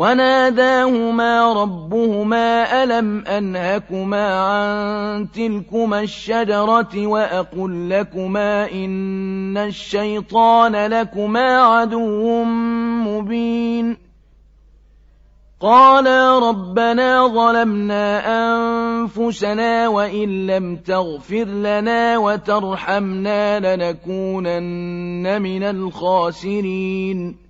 وناداهما ربهما ألم أنهكما عن تلكما الشجرة وأقل لكما إن الشيطان لكما عدو مبين. قالا ربنا ظلمنا أنفسنا وإن لم تغفر لنا وترحمنا لنكونن من الخاسرين.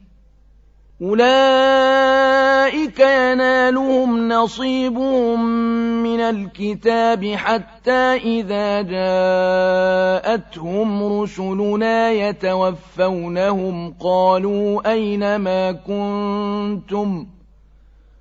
أُولَٰئِكَ يَنَالُهُمْ نَصِيبُهُم مِّنَ الْكِتَابِ حَتَّىٰ إِذَا جَاءَتْهُمْ رُسُلُنَا يَتَوَفَّوْنَهُمْ قَالُوا أَيْنَ مَا كُنتُمْ ۖ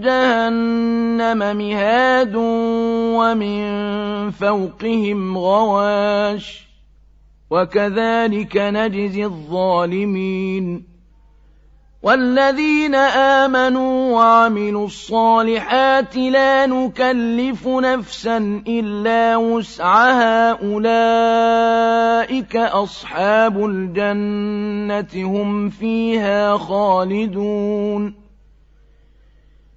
جهنم مهاد ومن فوقهم غواش وكذلك نجزي الظالمين والذين آمنوا وعملوا الصالحات لا نكلف نفسا إلا وسعها أولئك أصحاب الجنة هم فيها خالدون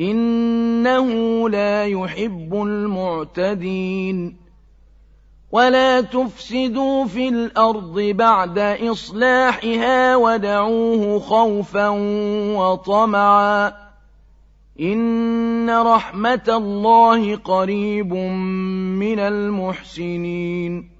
إنه لا يحب المعتدين. ولا تفسدوا في الأرض بعد إصلاحها ودعوه خوفا وطمعا. إن رحمة الله قريب من المحسنين.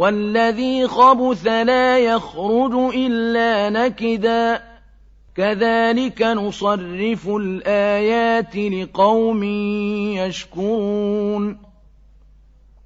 والذي خبث لا يخرج إلا نكدا. كذلك نصرف الآيات لقوم يشكرون.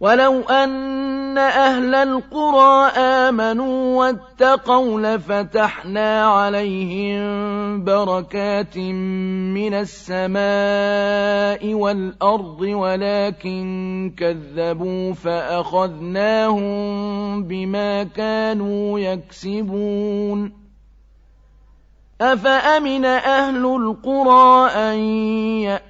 ولو أن أهل القرى آمنوا واتقوا لفتحنا عليهم بركات من السماء والأرض ولكن كذبوا فأخذناهم بما كانوا يكسبون أفأمن أهل القرى أن يأتوا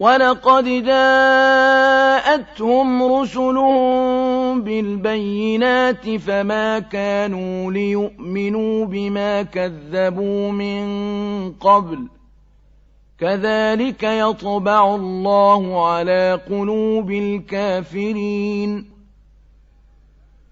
وَلَقَدْ جَاءَتْهُمْ رُسُلُهُم بِالْبَيِّنَاتِ فَمَا كَانُوا لِيُؤْمِنُوا بِمَا كَذَّبُوا مِن قَبْلُ ۚ كَذَٰلِكَ يَطْبَعُ اللَّهُ عَلَىٰ قُلُوبِ الْكَافِرِينَ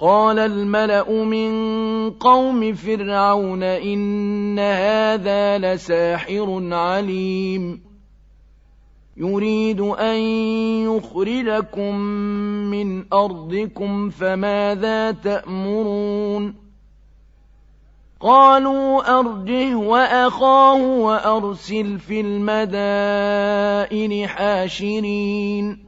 قال الملأ من قوم فرعون إن هذا لساحر عليم. يريد أن يخرجكم من أرضكم فماذا تأمرون؟ قالوا أرجه وأخاه وأرسل في المدائن حاشرين.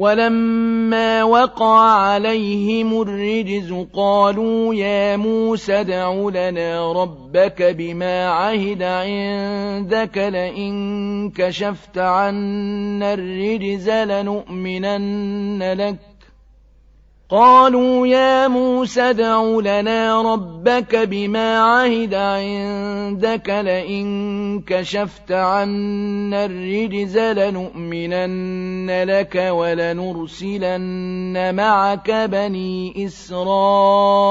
ولما وقع عليهم الرجز قالوا يا موسى ادع لنا ربك بما عهد عندك لئن كشفت عنا الرجز لنؤمنن لك قالوا يا موسى ادع لنا ربك بما عهد عندك لئن كشفت عنا الرجز لنؤمنن لك ولنرسلن معك بني إسرائيل.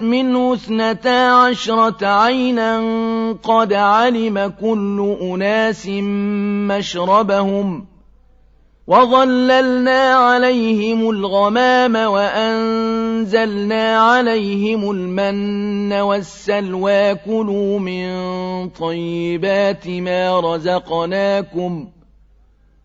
منه اثنتا عشرة عينا قد علم كل أناس مشربهم وظللنا عليهم الغمام وأنزلنا عليهم المن والسلوى. كلوا من طيبات ما رزقناكم ۖ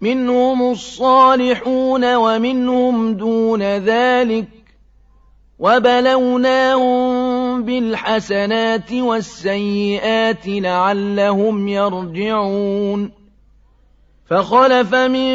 مِّنْهُمُ الصَّالِحُونَ وَمِنْهُمْ دُونَ ذَٰلِكَ ۖ وَبَلَوْنَاهُم بِالْحَسَنَاتِ وَالسَّيِّئَاتِ لَعَلَّهُمْ يَرْجِعُونَ فَخَلَفَ مِن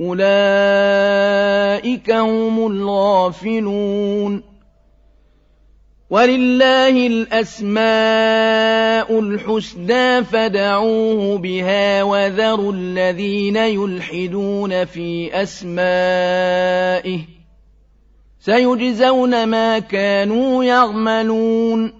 أولئك هم الغافلون ولله الأسماء الحسنى فدعوه بها وذروا الذين يلحدون في أسمائه سيجزون ما كانوا يعملون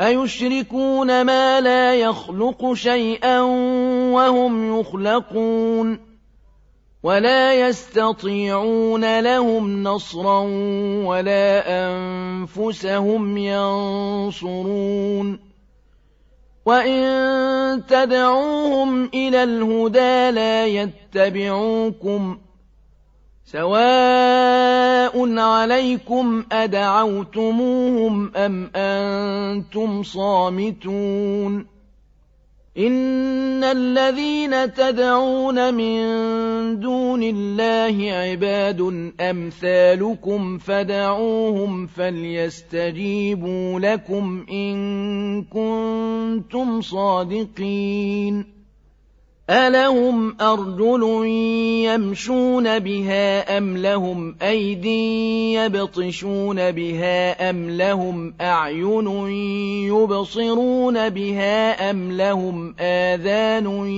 أيشركون ما لا يخلق شيئا وهم يخلقون ولا يستطيعون لهم نصرا ولا أنفسهم ينصرون وإن تدعوهم إلى الهدى لا يتبعوكم سواء عليكم أدعوتموهم أم أنتم صامتون إن الذين تدعون من دون الله عباد أمثالكم فدعوهم فليستجيبوا لكم إن كنتم صادقين ألهم أرجل يمشون بها أم لهم أيد يبطشون بها أم لهم أعين يبصرون بها أم لهم آذان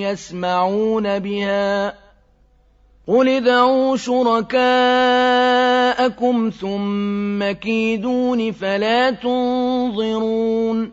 يسمعون بها قل ادعوا شركاءكم ثم كيدون فلا تنظرون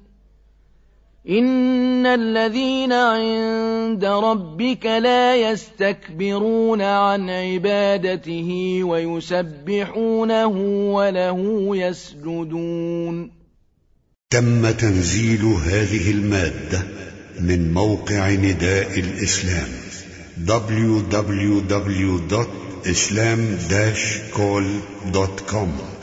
إِنَّ الَّذِينَ عِندَ رَبِّكَ لَا يَسْتَكْبِرُونَ عَنْ عِبَادَتِهِ وَيُسَبِّحُونَهُ وَلَهُ يَسْجُدُونَ تم تنزيل هذه المادة من موقع نداء الإسلام www.islam-call.com